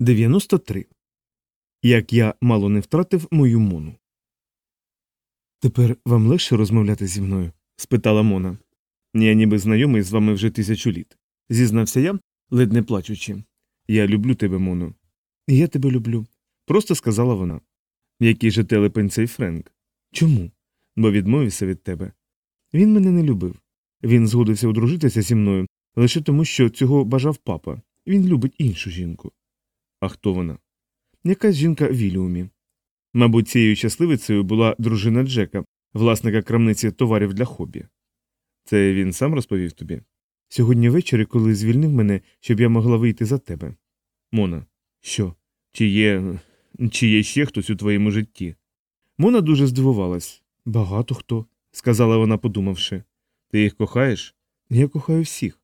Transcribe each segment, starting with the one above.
93. Як я мало не втратив мою мону. Тепер вам легше розмовляти зі мною? спитала Мона. Я ніби знайомий з вами вже тисячу літ. Зізнався я, ледь не плачучи. Я люблю тебе, Моно. Я тебе люблю. Просто сказала вона. Який же телепень цей Френк? Чому? Бо відмовився від тебе. Він мене не любив. Він згодився одружитися зі мною лише тому, що цього бажав папа. Він любить іншу жінку. А хто вона? Якась жінка в Віліумі. Мабуть, цією щасливицею була дружина Джека, власника крамниці товарів для хобі. Це він сам розповів тобі? Сьогодні ввечері, коли звільнив мене, щоб я могла вийти за тебе. Мона, що? Чи є. чи є ще хтось у твоєму житті? Мона дуже здивувалась. Багато хто, сказала вона, подумавши. Ти їх кохаєш? Я кохаю всіх.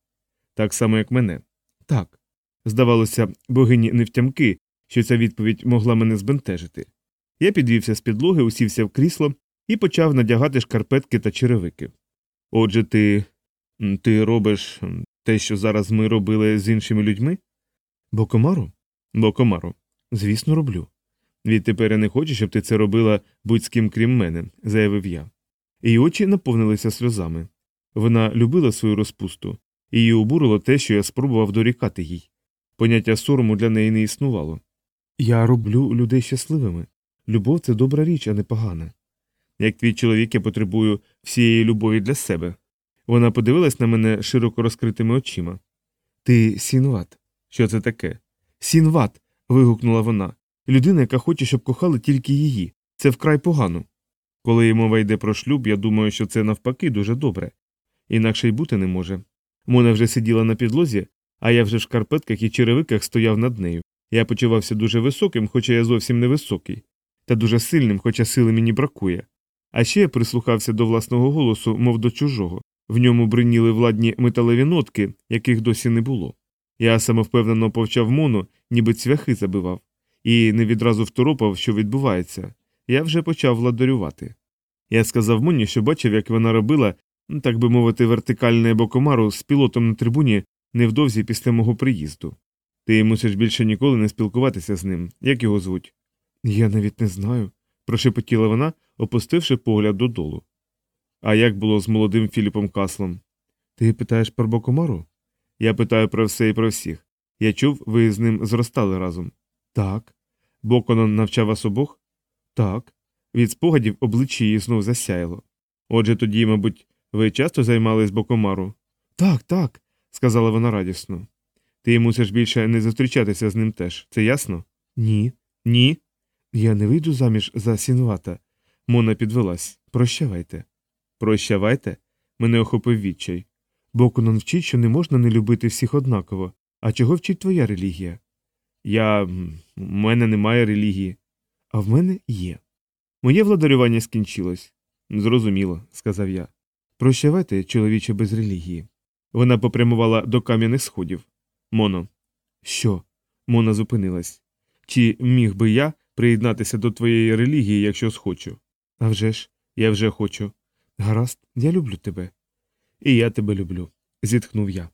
Так само, як мене. Так. Здавалося, богині невтямки, що ця відповідь могла мене збентежити. Я підвівся з підлоги, усівся в крісло і почав надягати шкарпетки та черевики. Отже, ти. ти робиш те, що зараз ми робили з іншими людьми? Бокомару? Бокомару. Звісно, роблю. Відтепер я не хочу, щоб ти це робила будь з ким крім мене, заявив я. Її очі наповнилися сльозами. Вона любила свою розпусту, її обурило те, що я спробував дорікати їй. Поняття сорому для неї не існувало. Я роблю людей щасливими. Любов це добра річ, а не погана. Як твій чоловік, я потребую всієї любові для себе. Вона подивилась на мене широко розкритими очима. Ти сінват. Що це таке? Сінват. вигукнула вона. Людина, яка хоче, щоб кохали тільки її. Це вкрай погано. Коли мова йде про шлюб, я думаю, що це навпаки дуже добре. Інакше й бути не може. Мона вже сиділа на підлозі, а я вже в шкарпетках і черевиках стояв над нею. Я почувався дуже високим, хоча я зовсім не високий, та дуже сильним, хоча сили мені бракує. А ще я прислухався до власного голосу, мов до чужого. В ньому бриніли владні металеві нотки, яких досі не було. Я самовпевнено повчав мону, ніби цвяхи забивав, і не відразу второпав, що відбувається. Я вже почав владарювати. Я сказав Моні, що бачив, як вона робила, так би мовити, вертикальне бокомару з пілотом на трибуні невдовзі після мого приїзду. Ти мусиш більше ніколи не спілкуватися з ним. Як його звуть? Я навіть не знаю, прошепотіла вона, опустивши погляд додолу. А як було з молодим Філіпом Каслом? Ти питаєш про Бокомару? Я питаю про все і про всіх. Я чув, ви з ним зростали разом. Так. Боконон навчав вас обох? Так. Від спогадів обличчя її знов засяяло. Отже, тоді, мабуть, ви часто займались Бокомару? Так, так, сказала вона радісно. Ти мусиш більше не зустрічатися з ним теж, це ясно? Ні. Ні? Я не вийду заміж за сінвата. Мона підвелась. Прощавайте. Прощавайте? Мене охопив відчай. Бокунон вчить, що не можна не любити всіх однаково. А чого вчить твоя релігія? Я. у мене немає релігії. А в мене є. Моє владарювання скінчилось. Зрозуміло, сказав я. Прощавайте, чоловіче без релігії. Вона попрямувала до кам'яних сходів. Моно. Що? Мона зупинилась. Чи міг би я приєднатися до твоєї релігії, якщо схочу? А вже ж, я вже хочу. Гаразд, я люблю тебе. І я тебе люблю, зітхнув я.